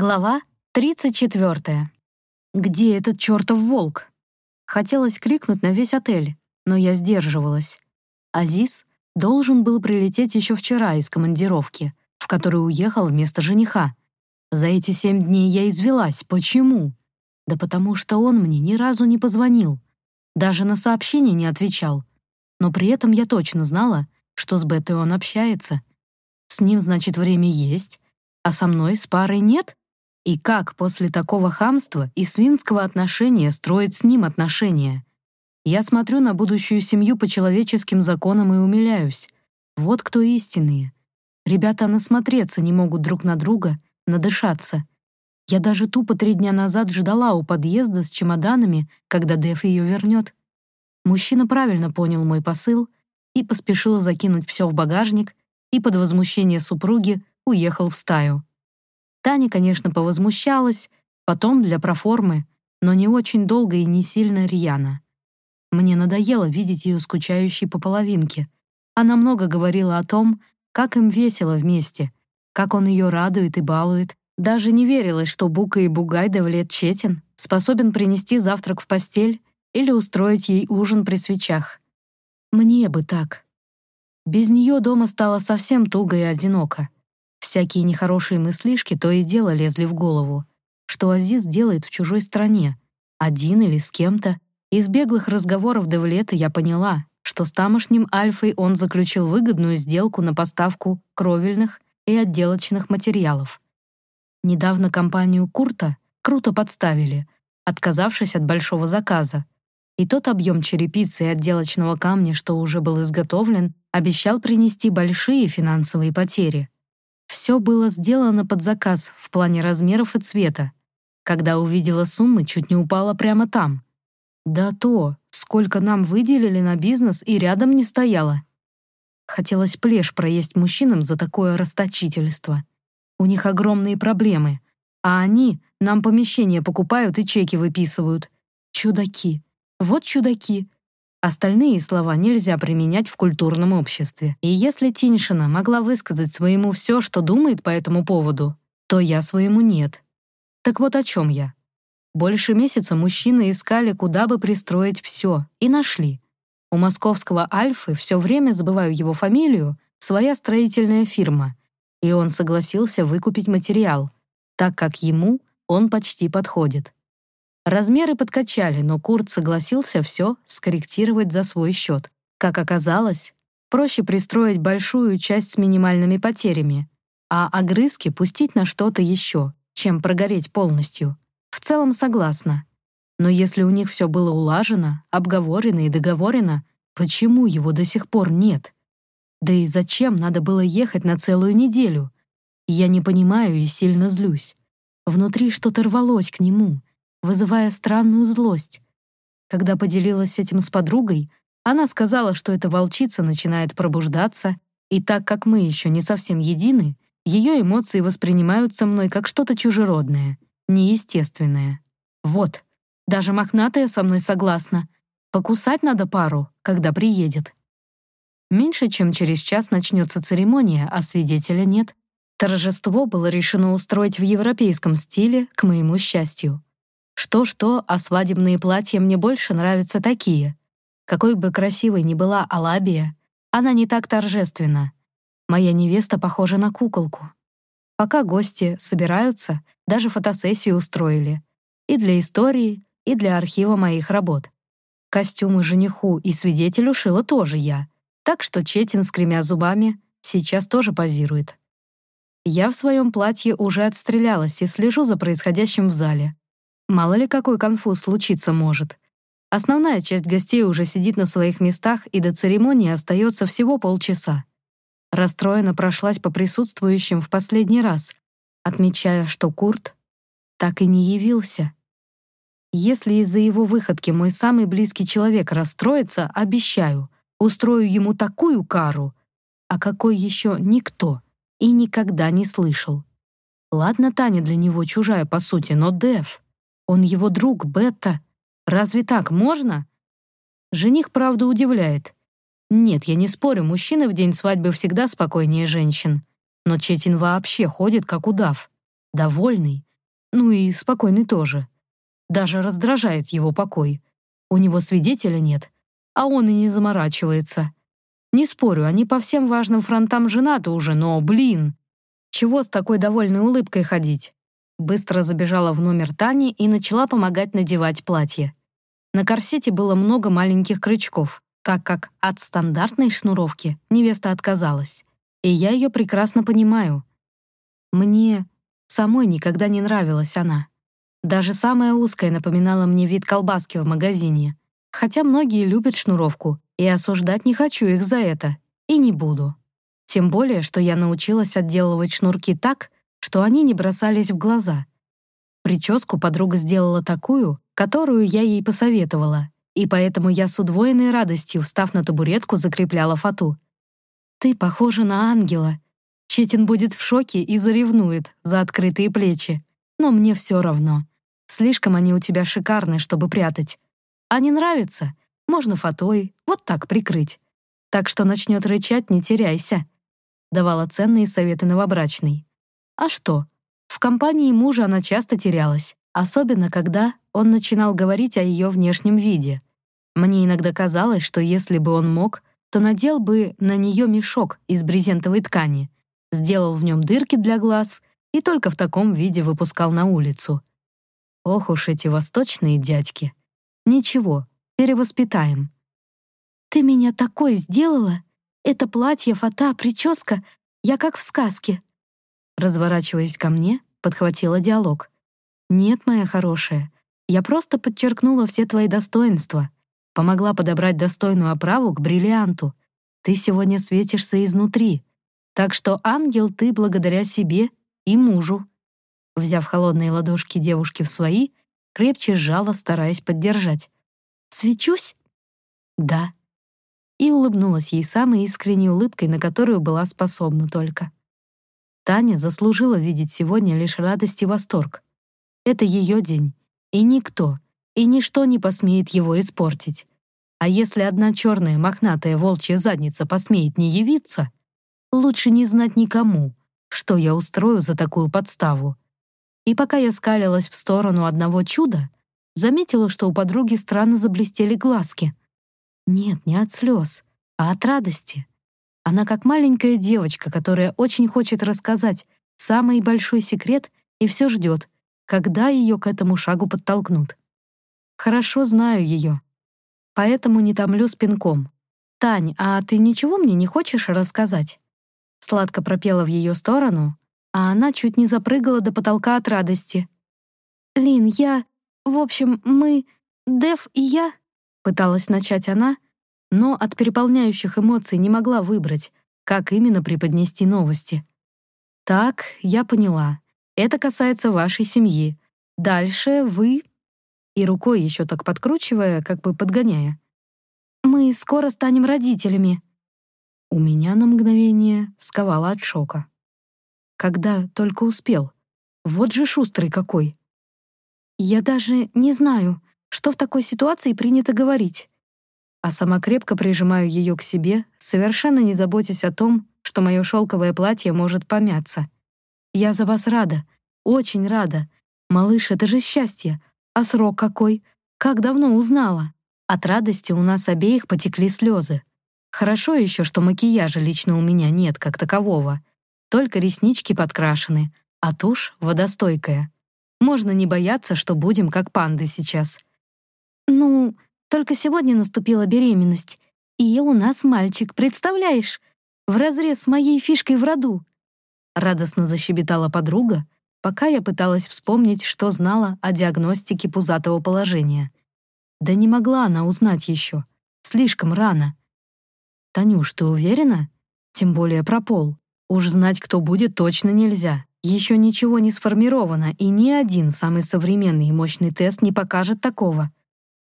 Глава 34. «Где этот чертов волк?» Хотелось крикнуть на весь отель, но я сдерживалась. Азиз должен был прилететь еще вчера из командировки, в которую уехал вместо жениха. За эти семь дней я извелась. Почему? Да потому что он мне ни разу не позвонил. Даже на сообщение не отвечал. Но при этом я точно знала, что с Бетой он общается. С ним, значит, время есть, а со мной с парой нет? И как после такого хамства и свинского отношения строить с ним отношения? Я смотрю на будущую семью по человеческим законам и умиляюсь. Вот кто истинные. Ребята насмотреться не могут друг на друга, надышаться. Я даже тупо три дня назад ждала у подъезда с чемоданами, когда Дэв ее вернет. Мужчина правильно понял мой посыл и поспешил закинуть все в багажник и под возмущение супруги уехал в стаю. Таня, конечно, повозмущалась, потом для проформы, но не очень долго и не сильно рьяно. Мне надоело видеть ее скучающей по половинке. Она много говорила о том, как им весело вместе, как он ее радует и балует. Даже не верилось, что Бука и Бугай Давлет Четин способен принести завтрак в постель или устроить ей ужин при свечах. Мне бы так. Без нее дома стало совсем туго и одиноко. Всякие нехорошие мыслишки то и дело лезли в голову. Что Азиз делает в чужой стране? Один или с кем-то? Из беглых разговоров Девлета я поняла, что с тамошним Альфой он заключил выгодную сделку на поставку кровельных и отделочных материалов. Недавно компанию Курта круто подставили, отказавшись от большого заказа. И тот объем черепицы и отделочного камня, что уже был изготовлен, обещал принести большие финансовые потери. Все было сделано под заказ в плане размеров и цвета. Когда увидела суммы, чуть не упала прямо там. Да то, сколько нам выделили на бизнес и рядом не стояло. Хотелось плешь проесть мужчинам за такое расточительство. У них огромные проблемы, а они нам помещения покупают и чеки выписывают. Чудаки. Вот чудаки. Остальные слова нельзя применять в культурном обществе. И если Тиньшина могла высказать своему все, что думает по этому поводу, то я своему нет. Так вот о чем я. Больше месяца мужчины искали, куда бы пристроить все, и нашли. У московского Альфы все время, забываю его фамилию, своя строительная фирма, и он согласился выкупить материал, так как ему он почти подходит. Размеры подкачали, но Курт согласился все скорректировать за свой счет. Как оказалось, проще пристроить большую часть с минимальными потерями, а огрызки пустить на что-то еще, чем прогореть полностью. В целом согласна. Но если у них все было улажено, обговорено и договорено, почему его до сих пор нет? Да и зачем надо было ехать на целую неделю? Я не понимаю и сильно злюсь. Внутри что-то рвалось к нему, вызывая странную злость. Когда поделилась этим с подругой, она сказала, что эта волчица начинает пробуждаться, и так как мы еще не совсем едины, ее эмоции воспринимаются мной как что-то чужеродное, неестественное. Вот, даже мохнатая со мной согласна. Покусать надо пару, когда приедет. Меньше чем через час начнется церемония, а свидетеля нет. Торжество было решено устроить в европейском стиле, к моему счастью. Что-что, а свадебные платья мне больше нравятся такие. Какой бы красивой ни была Алабия, она не так торжественна. Моя невеста похожа на куколку. Пока гости собираются, даже фотосессию устроили. И для истории, и для архива моих работ. Костюмы жениху и свидетелю шила тоже я, так что Четин с кремя зубами сейчас тоже позирует. Я в своем платье уже отстрелялась и слежу за происходящим в зале. Мало ли какой конфуз случиться может. Основная часть гостей уже сидит на своих местах, и до церемонии остается всего полчаса. Расстроена прошлась по присутствующим в последний раз, отмечая, что Курт так и не явился. Если из-за его выходки мой самый близкий человек расстроится, обещаю, устрою ему такую кару, о какой еще никто и никогда не слышал. Ладно, Таня для него чужая по сути, но Дэв... Он его друг, Бетта. Разве так можно? Жених, правда, удивляет. Нет, я не спорю, мужчины в день свадьбы всегда спокойнее женщин. Но Четин вообще ходит как удав. Довольный, Ну и спокойный тоже. Даже раздражает его покой. У него свидетеля нет, а он и не заморачивается. Не спорю, они по всем важным фронтам женаты уже, но, блин, чего с такой довольной улыбкой ходить? Быстро забежала в номер Тани и начала помогать надевать платье. На корсете было много маленьких крючков, так как от стандартной шнуровки невеста отказалась. И я ее прекрасно понимаю. Мне самой никогда не нравилась она. Даже самая узкая напоминала мне вид колбаски в магазине. Хотя многие любят шнуровку, и осуждать не хочу их за это. И не буду. Тем более, что я научилась отделывать шнурки так, что они не бросались в глаза. Прическу подруга сделала такую, которую я ей посоветовала, и поэтому я с удвоенной радостью, встав на табуретку, закрепляла фату. «Ты похожа на ангела». Четин будет в шоке и заревнует за открытые плечи. Но мне все равно. Слишком они у тебя шикарны, чтобы прятать. А не нравится? Можно фатой, вот так прикрыть. Так что начнет рычать, не теряйся. Давала ценные советы новобрачной. А что? В компании мужа она часто терялась, особенно когда он начинал говорить о ее внешнем виде. Мне иногда казалось, что если бы он мог, то надел бы на нее мешок из брезентовой ткани, сделал в нем дырки для глаз и только в таком виде выпускал на улицу. Ох уж эти восточные дядьки. Ничего, перевоспитаем. «Ты меня такой сделала! Это платье, фата, прическа, я как в сказке!» Разворачиваясь ко мне, подхватила диалог. «Нет, моя хорошая, я просто подчеркнула все твои достоинства, помогла подобрать достойную оправу к бриллианту. Ты сегодня светишься изнутри, так что ангел ты благодаря себе и мужу». Взяв холодные ладошки девушки в свои, крепче сжала, стараясь поддержать. «Свечусь?» «Да». И улыбнулась ей самой искренней улыбкой, на которую была способна только. Таня заслужила видеть сегодня лишь радость и восторг. Это ее день, и никто, и ничто не посмеет его испортить. А если одна черная мохнатая волчья задница посмеет не явиться, лучше не знать никому, что я устрою за такую подставу. И пока я скалилась в сторону одного чуда, заметила, что у подруги странно заблестели глазки. Нет, не от слез, а от радости. Она как маленькая девочка, которая очень хочет рассказать самый большой секрет и все ждет, когда ее к этому шагу подтолкнут. Хорошо знаю ее, поэтому не томлю спинком. «Тань, а ты ничего мне не хочешь рассказать?» Сладко пропела в ее сторону, а она чуть не запрыгала до потолка от радости. «Лин, я... В общем, мы... Дев и я...» Пыталась начать она, но от переполняющих эмоций не могла выбрать, как именно преподнести новости. «Так, я поняла. Это касается вашей семьи. Дальше вы...» И рукой еще так подкручивая, как бы подгоняя. «Мы скоро станем родителями». У меня на мгновение сковало от шока. Когда только успел. Вот же шустрый какой. Я даже не знаю, что в такой ситуации принято говорить а сама крепко прижимаю ее к себе, совершенно не заботясь о том, что мое шелковое платье может помяться. «Я за вас рада, очень рада. Малыш, это же счастье. А срок какой? Как давно узнала?» От радости у нас обеих потекли слезы. Хорошо еще, что макияжа лично у меня нет как такового. Только реснички подкрашены, а тушь водостойкая. Можно не бояться, что будем как панды сейчас. «Ну, только сегодня наступила беременность, и у нас мальчик, представляешь? Вразрез с моей фишкой в роду. Радостно защебетала подруга, пока я пыталась вспомнить, что знала о диагностике пузатого положения. Да не могла она узнать еще. Слишком рано. «Танюш, ты уверена? Тем более про пол. Уж знать, кто будет, точно нельзя. Еще ничего не сформировано, и ни один самый современный и мощный тест не покажет такого.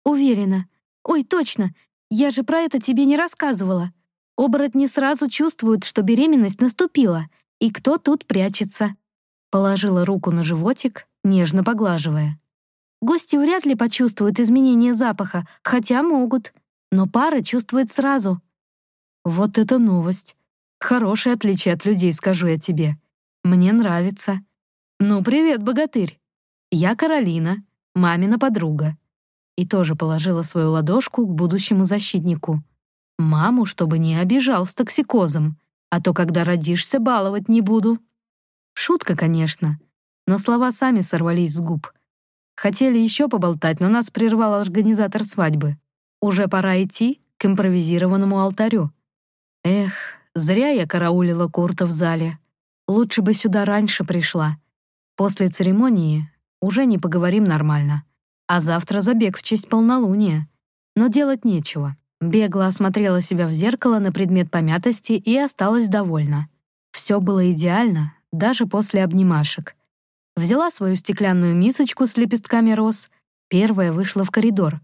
Уверена. Ой, точно. Я же про это тебе не рассказывала. Оборотни сразу чувствуют, что беременность наступила, и кто тут прячется. Положила руку на животик, нежно поглаживая. Гости вряд ли почувствуют изменение запаха, хотя могут. Но пара чувствует сразу. Вот это новость. Хорошее отличие от людей, скажу я тебе. Мне нравится. Ну, привет, богатырь. Я Каролина, мамина подруга. И тоже положила свою ладошку к будущему защитнику. Маму, чтобы не обижал с токсикозом, а то, когда родишься, баловать не буду. Шутка, конечно, но слова сами сорвались с губ. Хотели еще поболтать, но нас прервал организатор свадьбы. Уже пора идти к импровизированному алтарю. Эх, зря я караулила Курта в зале. Лучше бы сюда раньше пришла. После церемонии уже не поговорим нормально. А завтра забег в честь полнолуния. Но делать нечего. Бегло осмотрела себя в зеркало на предмет помятости и осталась довольна. Все было идеально, даже после обнимашек. Взяла свою стеклянную мисочку с лепестками роз, первая вышла в коридор.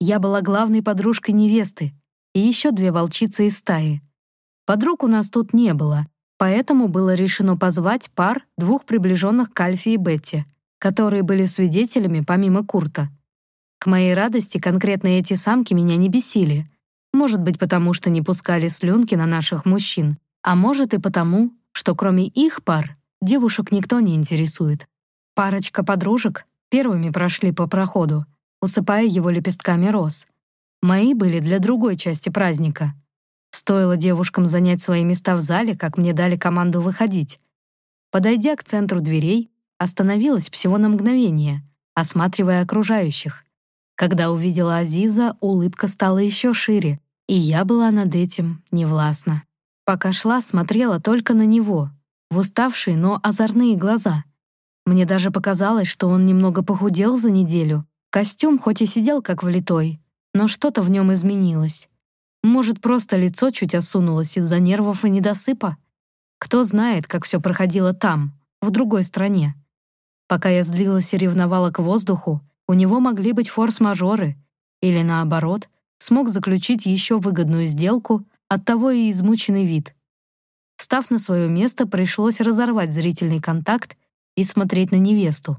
Я была главной подружкой невесты и еще две волчицы из стаи. Подруг у нас тут не было, поэтому было решено позвать пар двух приближенных к Альфе и Бетти, которые были свидетелями помимо Курта. К моей радости конкретно эти самки меня не бесили. Может быть, потому что не пускали слюнки на наших мужчин, а может и потому, что кроме их пар девушек никто не интересует. Парочка подружек первыми прошли по проходу, усыпая его лепестками роз. Мои были для другой части праздника. Стоило девушкам занять свои места в зале, как мне дали команду выходить. Подойдя к центру дверей, остановилась всего на мгновение, осматривая окружающих. Когда увидела Азиза, улыбка стала еще шире, и я была над этим невластна. Пока шла, смотрела только на него, в уставшие, но озорные глаза. Мне даже показалось, что он немного похудел за неделю. Костюм хоть и сидел как влитой, но что-то в нем изменилось. Может, просто лицо чуть осунулось из-за нервов и недосыпа? Кто знает, как все проходило там, в другой стране. Пока я злилась и ревновала к воздуху, у него могли быть форс-мажоры. Или наоборот, смог заключить еще выгодную сделку, оттого и измученный вид. Став на свое место, пришлось разорвать зрительный контакт и смотреть на невесту.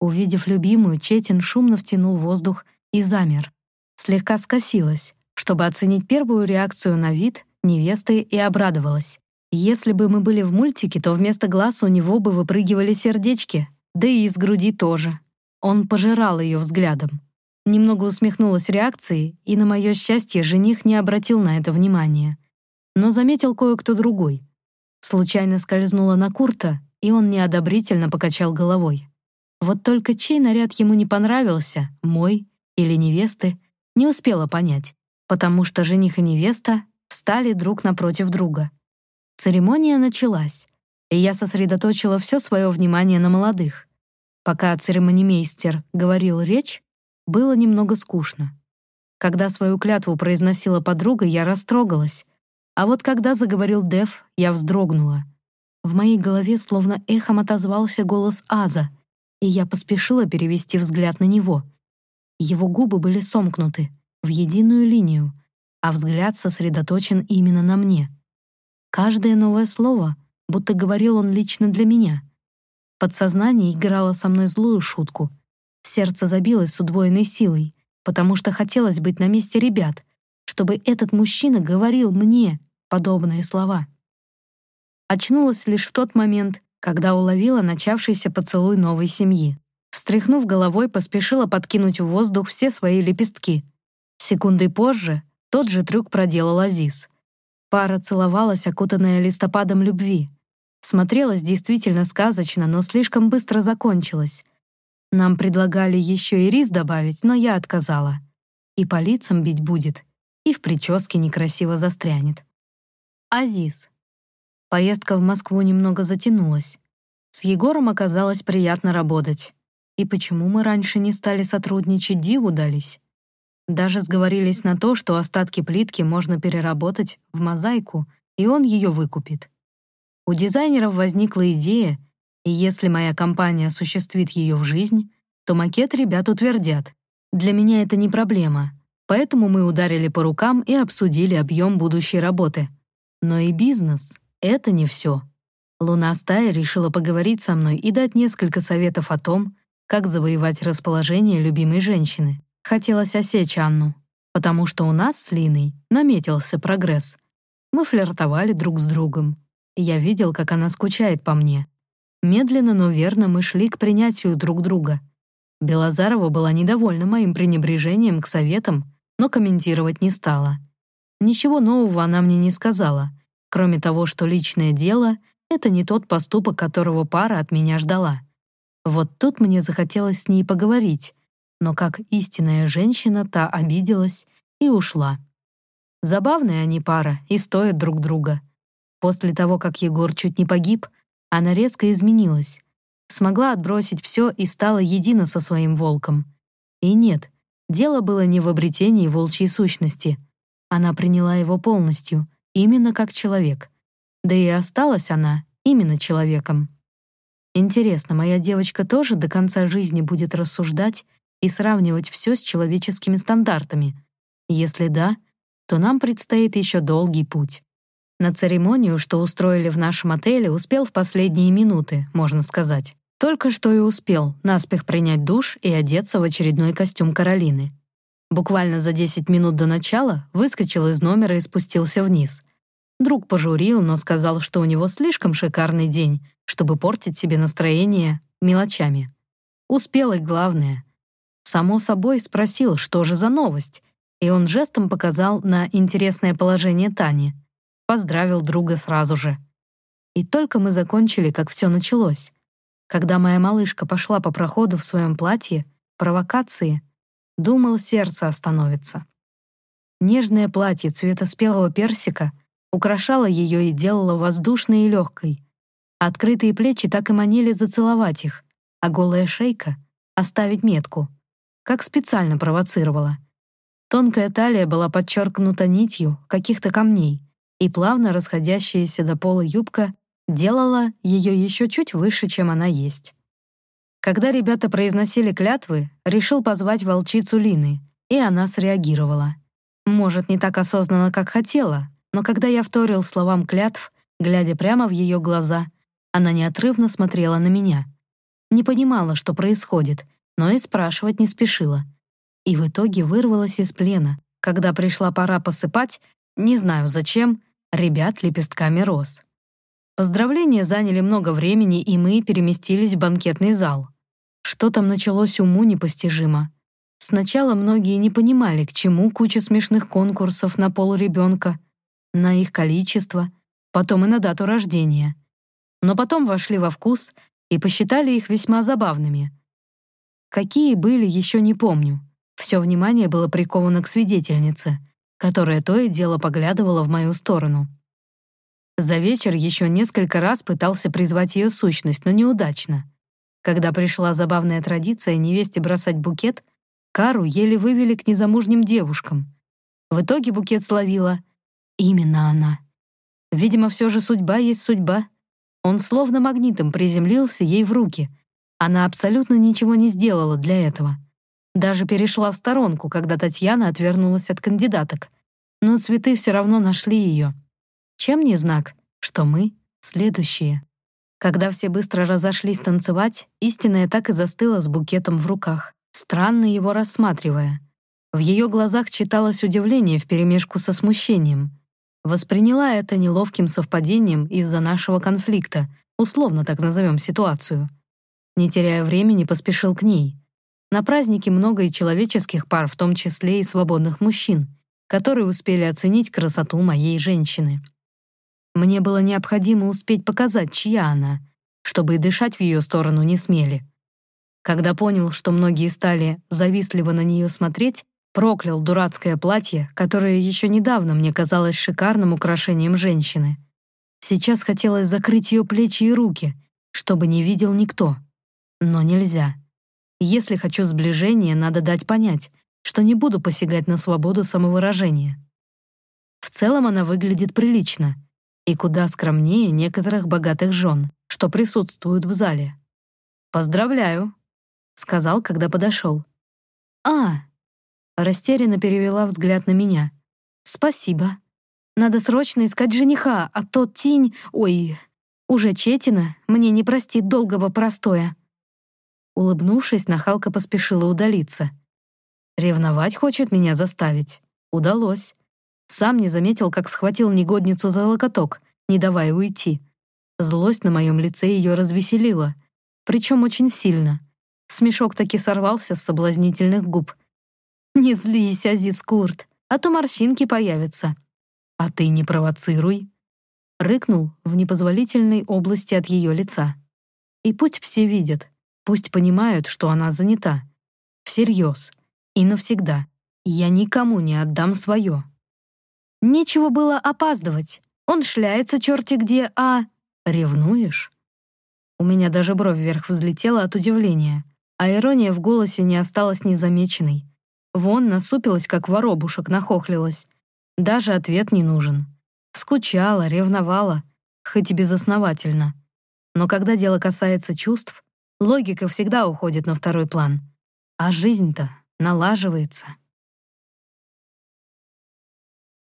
Увидев любимую, Четин шумно втянул воздух и замер. Слегка скосилась, чтобы оценить первую реакцию на вид невесты и обрадовалась. Если бы мы были в мультике, то вместо глаз у него бы выпрыгивали сердечки, да и из груди тоже. Он пожирал ее взглядом. Немного усмехнулась реакцией, и, на мое счастье, жених не обратил на это внимания но заметил кое-кто другой. Случайно скользнула на Курта, и он неодобрительно покачал головой. Вот только чей наряд ему не понравился, мой или невесты, не успела понять, потому что жених и невеста встали друг напротив друга. Церемония началась, и я сосредоточила все свое внимание на молодых. Пока церемонимейстер говорил речь, было немного скучно. Когда свою клятву произносила подруга, я растрогалась, а вот когда заговорил Дев, я вздрогнула. В моей голове словно эхом отозвался голос Аза, и я поспешила перевести взгляд на него. Его губы были сомкнуты, в единую линию, а взгляд сосредоточен именно на мне. Каждое новое слово, будто говорил он лично для меня. Подсознание играло со мной злую шутку. Сердце забилось с удвоенной силой, потому что хотелось быть на месте ребят, чтобы этот мужчина говорил мне, подобные слова. Очнулась лишь в тот момент, когда уловила начавшийся поцелуй новой семьи. Встряхнув головой, поспешила подкинуть в воздух все свои лепестки. Секундой позже тот же трюк проделал Азиз. Пара целовалась, окутанная листопадом любви. Смотрелась действительно сказочно, но слишком быстро закончилась. Нам предлагали еще и рис добавить, но я отказала. И по лицам бить будет, и в прическе некрасиво застрянет. Азиз. Поездка в Москву немного затянулась. С Егором оказалось приятно работать. И почему мы раньше не стали сотрудничать, диву дались. Даже сговорились на то, что остатки плитки можно переработать в мозаику, и он ее выкупит. У дизайнеров возникла идея, и если моя компания осуществит ее в жизнь, то макет ребят утвердят. Для меня это не проблема, поэтому мы ударили по рукам и обсудили объем будущей работы — но и бизнес — это не все. Луна Стая решила поговорить со мной и дать несколько советов о том, как завоевать расположение любимой женщины. Хотелось осечь Анну, потому что у нас с Линой наметился прогресс. Мы флиртовали друг с другом. Я видел, как она скучает по мне. Медленно, но верно мы шли к принятию друг друга. Белозарова была недовольна моим пренебрежением к советам, но комментировать не стала. Ничего нового она мне не сказала, кроме того, что личное дело — это не тот поступок, которого пара от меня ждала. Вот тут мне захотелось с ней поговорить, но как истинная женщина та обиделась и ушла. Забавная они пара и стоят друг друга. После того, как Егор чуть не погиб, она резко изменилась. Смогла отбросить все и стала едина со своим волком. И нет, дело было не в обретении волчьей сущности. Она приняла его полностью, именно как человек. Да и осталась она именно человеком. Интересно, моя девочка тоже до конца жизни будет рассуждать и сравнивать все с человеческими стандартами? Если да, то нам предстоит еще долгий путь. На церемонию, что устроили в нашем отеле, успел в последние минуты, можно сказать. Только что и успел наспех принять душ и одеться в очередной костюм Каролины. Буквально за 10 минут до начала выскочил из номера и спустился вниз. Друг пожурил, но сказал, что у него слишком шикарный день, чтобы портить себе настроение мелочами. Успел и главное. Само собой спросил, что же за новость, и он жестом показал на интересное положение Тани. Поздравил друга сразу же. И только мы закончили, как все началось. Когда моя малышка пошла по проходу в своем платье, провокации, думал, сердце остановится. Нежное платье цвета спелого персика украшало ее и делало воздушной и легкой. Открытые плечи так и манили зацеловать их, а голая шейка — оставить метку — как специально провоцировала. Тонкая талия была подчеркнута нитью каких-то камней, и плавно расходящаяся до пола юбка делала ее еще чуть выше, чем она есть. Когда ребята произносили клятвы, решил позвать волчицу Лины, и она среагировала. Может, не так осознанно, как хотела, но когда я вторил словам клятв, глядя прямо в ее глаза, она неотрывно смотрела на меня. Не понимала, что происходит — но и спрашивать не спешила. И в итоге вырвалась из плена, когда пришла пора посыпать, не знаю зачем, ребят лепестками роз. Поздравления заняли много времени, и мы переместились в банкетный зал. Что там началось уму непостижимо. Сначала многие не понимали, к чему куча смешных конкурсов на пол ребенка, на их количество, потом и на дату рождения. Но потом вошли во вкус и посчитали их весьма забавными. Какие были, еще не помню. Все внимание было приковано к свидетельнице, которая то и дело поглядывала в мою сторону. За вечер еще несколько раз пытался призвать ее сущность, но неудачно. Когда пришла забавная традиция невесте бросать букет, Кару еле вывели к незамужним девушкам. В итоге букет словила именно она. Видимо, все же судьба есть судьба. Он словно магнитом приземлился ей в руки, она абсолютно ничего не сделала для этого. Даже перешла в сторонку, когда Татьяна отвернулась от кандидаток. Но цветы все равно нашли ее. Чем не знак, что мы следующие? Когда все быстро разошлись танцевать, истинная так и застыла с букетом в руках, странно его рассматривая. В ее глазах читалось удивление вперемешку со смущением. Восприняла это неловким совпадением из-за нашего конфликта, условно так назовем ситуацию. Не теряя времени, поспешил к ней. На празднике много и человеческих пар, в том числе и свободных мужчин, которые успели оценить красоту моей женщины. Мне было необходимо успеть показать, чья она, чтобы и дышать в ее сторону не смели. Когда понял, что многие стали завистливо на нее смотреть, проклял дурацкое платье, которое еще недавно мне казалось шикарным украшением женщины. Сейчас хотелось закрыть ее плечи и руки, чтобы не видел никто. Но нельзя. Если хочу сближения, надо дать понять, что не буду посягать на свободу самовыражения. В целом она выглядит прилично и куда скромнее некоторых богатых жен, что присутствуют в зале. «Поздравляю», — сказал, когда подошел. «А!» — растерянно перевела взгляд на меня. «Спасибо. Надо срочно искать жениха, а тот тень... Ой, уже Четина мне не простит долгого простоя». Улыбнувшись, нахалка поспешила удалиться. Ревновать хочет меня заставить. Удалось. Сам не заметил, как схватил негодницу за локоток, не давая уйти. Злость на моем лице ее развеселила, причем очень сильно. Смешок таки сорвался с соблазнительных губ. «Не злись, Азиз Курт, а то морщинки появятся». «А ты не провоцируй», — рыкнул в непозволительной области от ее лица. «И пусть все видят, пусть понимают, что она занята. Всерьез и навсегда. Я никому не отдам свое». Нечего было опаздывать. Он шляется черти где, а... Ревнуешь? У меня даже бровь вверх взлетела от удивления, а ирония в голосе не осталась незамеченной. Вон насупилась, как воробушек, нахохлилась. Даже ответ не нужен. Скучала, ревновала, хоть и безосновательно. Но когда дело касается чувств, логика всегда уходит на второй план. А жизнь-то налаживается.